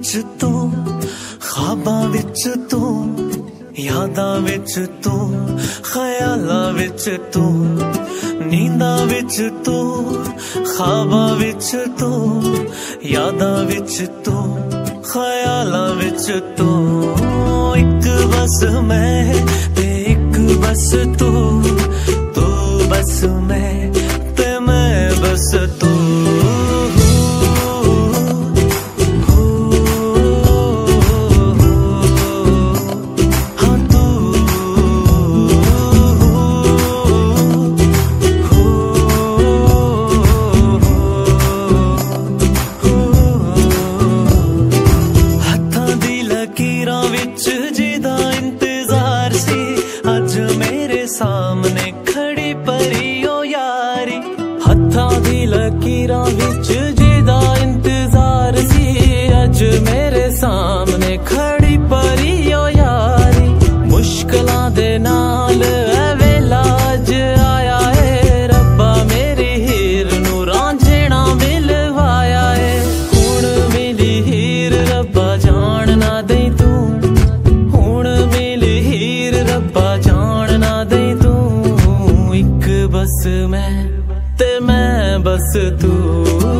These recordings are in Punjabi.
ਵਿੱਚ ਤੂੰ, ਖਾਬਾਂ ਵਿੱਚ ਤੂੰ, ਯਾਦਾਂ ਵਿੱਚ ਤੂੰ, ਖਿਆਲਾਂ ਵਿੱਚ ਤੂੰ, ਨੀਂਦਾਂ ਵਿੱਚ ਤੂੰ, ਖਾਬਾਂ ਵਿੱਚ ਤੂੰ, ਯਾਦਾਂ ਵਿੱਚ ਤੂੰ, ਖਿਆਲਾਂ ਵਿੱਚ ਤੂੰ। ਇੱਕ ਬਸ ਮੈਂ ਤੇ ਇੱਕ ਬਸ ਤੂੰ ਤੂੰ ਬਸ ਮੈਂ ਵਿੱਚ ਜਿਹਦਾ ਇੰਤਜ਼ਾਰ ਸੀ, ਅੱਜ ਮੇਰੇ ਸਾਹਮਣੇ ਖੜੀ ਪਰੀ ਓ ਯਾਰੀ। ਹੱਥਾਂ ਦੀ ਲਕੀਰਾਂ ਵਿੱਚ बस तू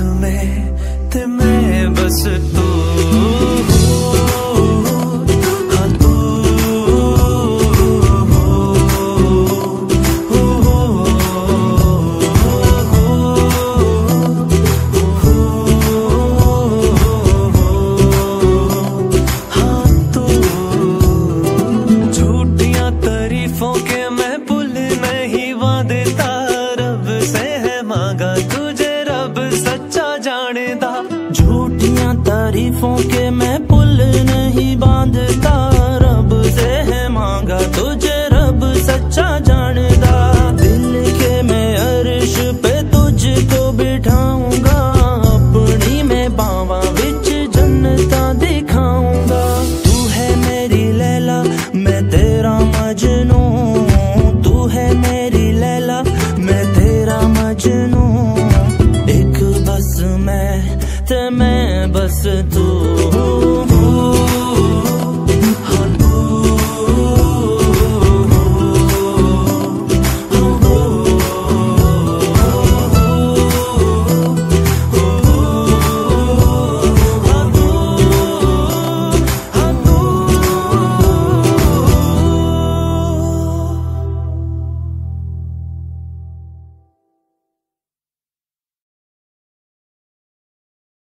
में ते मैं बस तू तारीफों के मैं पुल नहीं बांधता। तो मैं बस तू